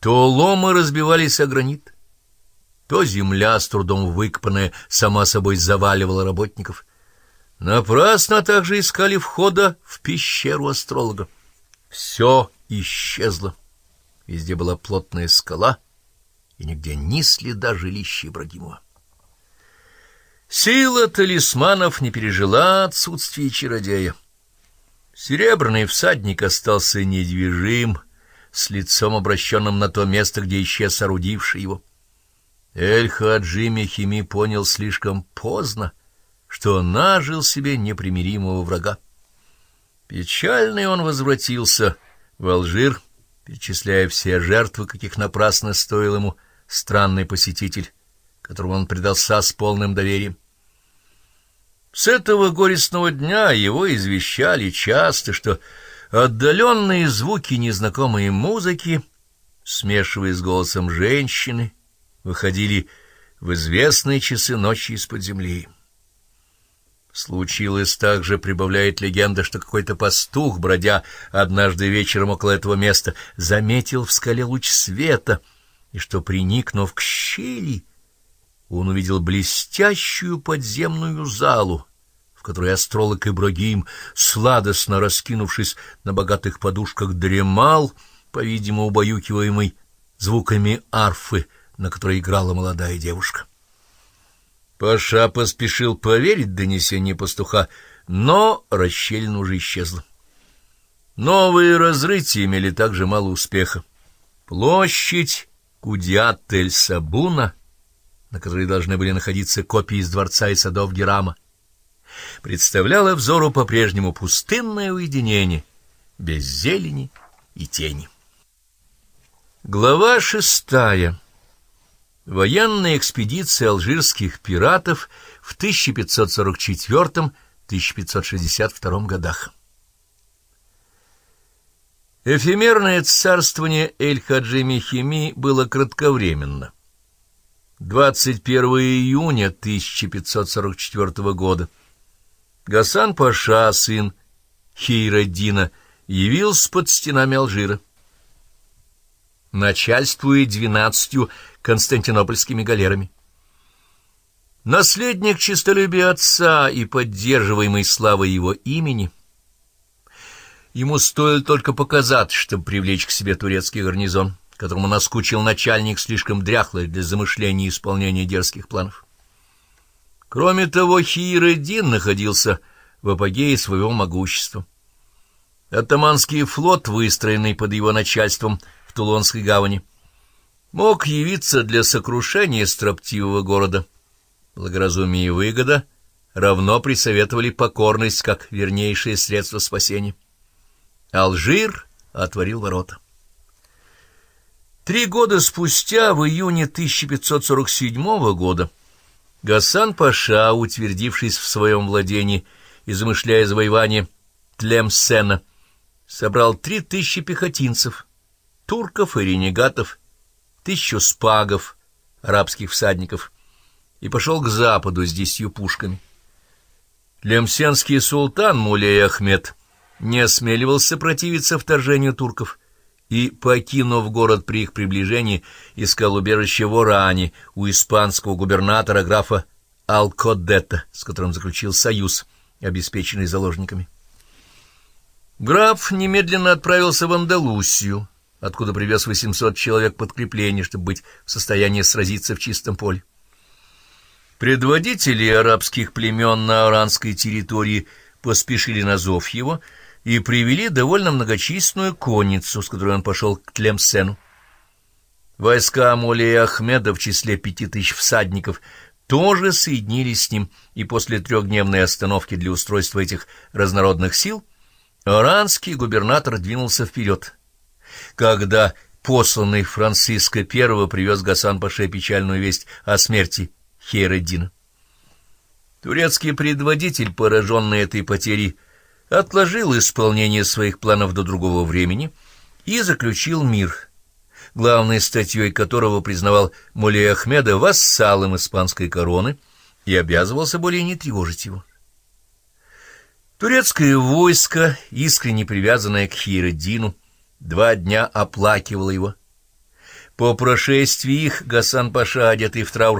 То ломы разбивались о гранит, то земля, с трудом выкопанная, сама собой заваливала работников. Напрасно также искали входа в пещеру астролога. Все исчезло. Везде была плотная скала, и нигде ни следа жилища Ибрагимова. Сила талисманов не пережила отсутствие чародея. Серебряный всадник остался недвижим, с лицом обращенным на то место, где исчез орудивший его. Эль-Хаджи Мехими понял слишком поздно, что нажил себе непримиримого врага. Печальный он возвратился в Алжир, перечисляя все жертвы, каких напрасно стоил ему странный посетитель, которому он предался с полным доверием. С этого горестного дня его извещали часто, что отдаленные звуки незнакомой музыки, смешиваясь с голосом женщины, выходили в известные часы ночи из-под земли. Случилось также, прибавляет легенда, что какой-то пастух, бродя однажды вечером около этого места, заметил в скале луч света, и что, приникнув к щели, он увидел блестящую подземную залу, которой астролог Ибрагим, сладостно раскинувшись на богатых подушках, дремал, по-видимому, убаюкиваемый звуками арфы, на которой играла молодая девушка. Паша поспешил поверить донесение пастуха, но расщелина уже исчезла. Новые разрытия имели также мало успеха. Площадь Кудиат-эль-Сабуна, на которой должны были находиться копии из дворца и садов Герама, представляла взору по-прежнему пустынное уединение, без зелени и тени. Глава шестая Военная экспедиция алжирских пиратов в 1544-1562 годах. Эфемерное царствование Эль-Хаджи Мехими было кратковременно. 21 июня 1544 года Гасан Паша, сын Хейраддина, явился под стенами Алжира начальствуя двенадцатью константинопольскими галерами. Наследник честолюбия отца и поддерживаемый славой его имени, ему стоило только показать, чтобы привлечь к себе турецкий гарнизон, которому наскучил начальник слишком дряхлый для замышления и исполнения дерзких планов. Кроме того, Хиир-эддин находился в апогее своего могущества. Атаманский флот, выстроенный под его начальством, — Тулонской гавани, мог явиться для сокрушения строптивого города. Благоразумие и выгода равно присоветовали покорность как вернейшее средство спасения. Алжир отворил ворота. Три года спустя, в июне 1547 года, Гасан Паша, утвердившись в своем владении и замышляя завоевание Тлемсена, собрал три тысячи пехотинцев — турков и ренегатов, тысячу спагов, арабских всадников, и пошел к западу с десятью пушками. Лемсенский султан Мулей Ахмед не осмеливался противиться вторжению турков и, покинув город при их приближении, искал убежище в Оране у испанского губернатора графа Алкодета, с которым заключил союз, обеспеченный заложниками. Граф немедленно отправился в Андалусию, откуда привез 800 человек подкрепления, чтобы быть в состоянии сразиться в чистом поле. Предводители арабских племен на аранской территории поспешили на зов его и привели довольно многочисленную конницу, с которой он пошел к Тлемсену. Войска Амулия Ахмеда в числе пяти тысяч всадников тоже соединились с ним, и после трехдневной остановки для устройства этих разнородных сил аранский губернатор двинулся вперед, когда посланный Франциско I привез Гасан Паше печальную весть о смерти Хейреддина. Турецкий предводитель, пораженный этой потерей, отложил исполнение своих планов до другого времени и заключил мир, главной статьей которого признавал Мулей Ахмеда вассалом испанской короны и обязывался более не тревожить его. Турецкое войско, искренне привязанное к Хейреддину, два дня оплакивала его. По прошествии их Гасан Паша, одетый в траур,